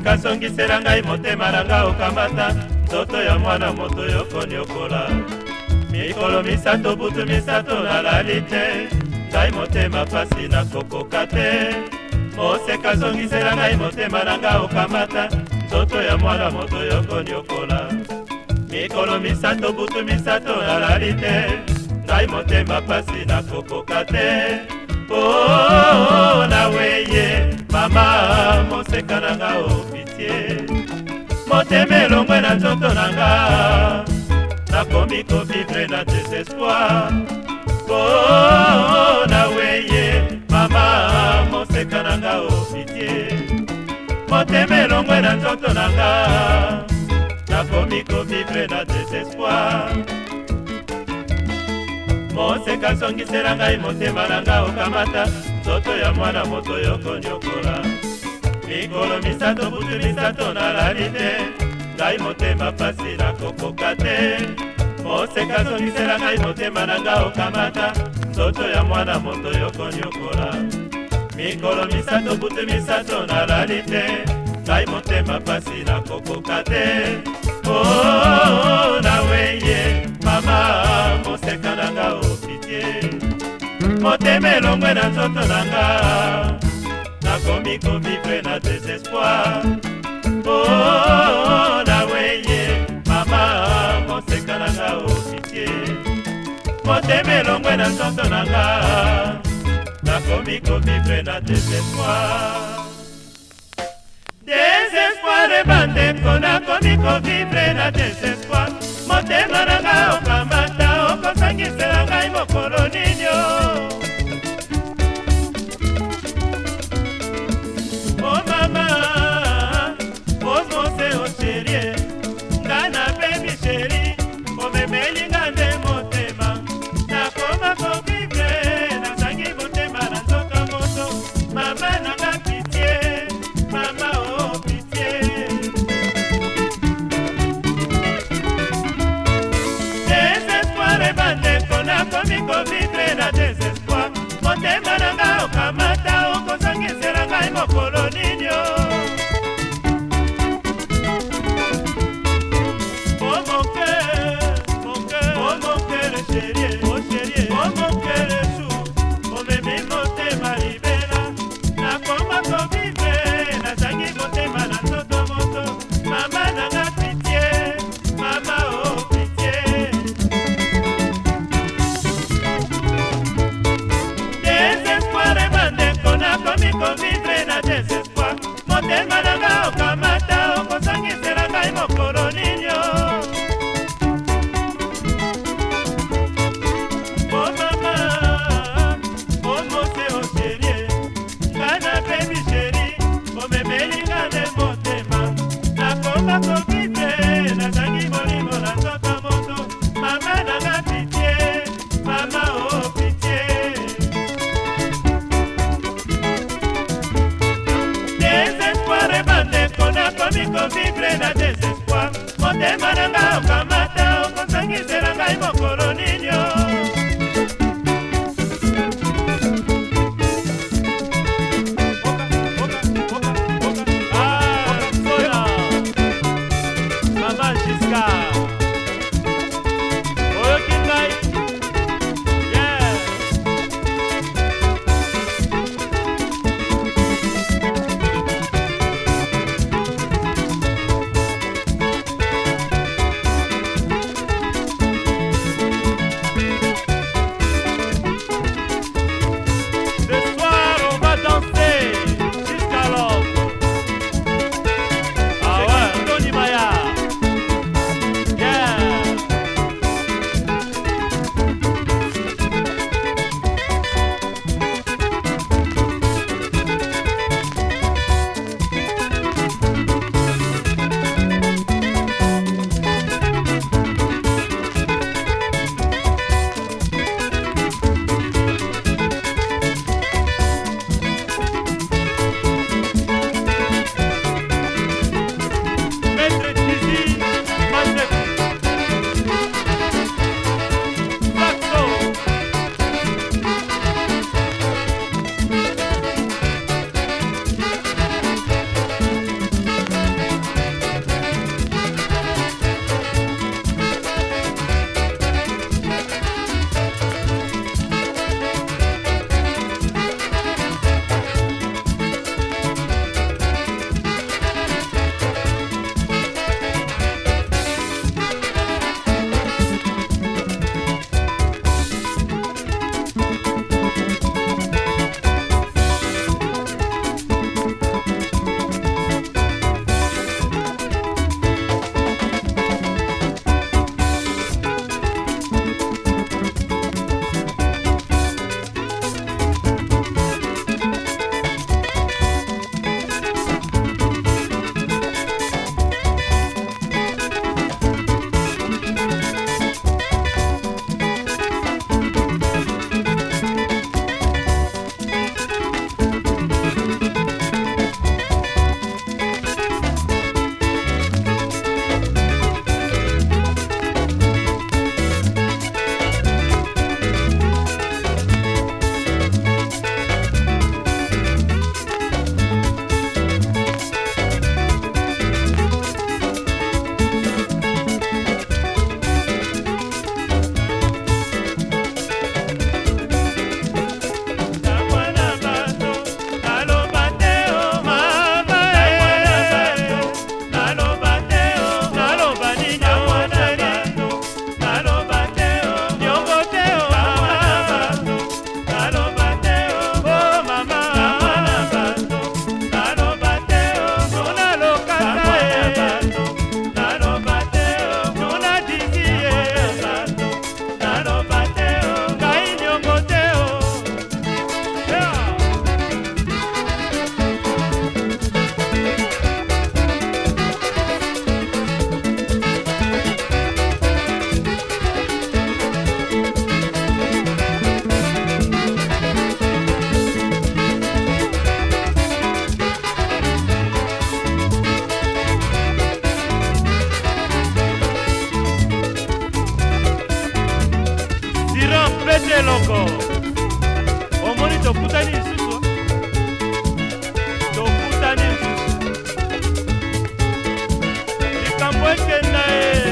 leka songisela ngai motema na nga okamata nzoto ya mwana moto yokoniokola mikolo misato butu misato nalali te ngai motema pasi nakokoka te oseka zongisela ngai motema na nga okamata nzoto ya mwana moto yokoniokola mikolo misato butu misato nalali te ngai motema pasi nakokoka te o oh, oh, oh, oh, naweye mama moseka na nga o ye motema elongwe na nzoto na nga nakomi kovivre na desespoir mpo oh, oh, na weye mama moseka na nga opitie oh, motema elongwe na nzoto na nga nakomi kovivre na desespoir moseka songisela ngai motema na nga okamata nzoto ya mwana moto yokonyokola mikolo misato butu misato nalali te ngai motema pasi nakokoka te moseka songisela ngai motema na nga okamata nzoto ya mwana moto yokoniokola mikolo misato butu misato nalali te ngai motema pasi nakokoka te o oh, oh, oh, naweye mama moseka na nga opitie motema elongwe na nzoto na nga nakomi kovivre na desespoir oh, naweye mama moseka nanga opitie motema elongwe na nzoto nanga nakomi kovivre na desespoir desespoir bandeko nakomi kovivre na desespoir motema nanga okamata okosangisela ngai mokoloni kovivre na desespoir motema nanga okama okomi kovivre na desespoir motema na nga okamata obeta eloko omoni tokutani lisusu tokutani lisusu likambo ekenda ye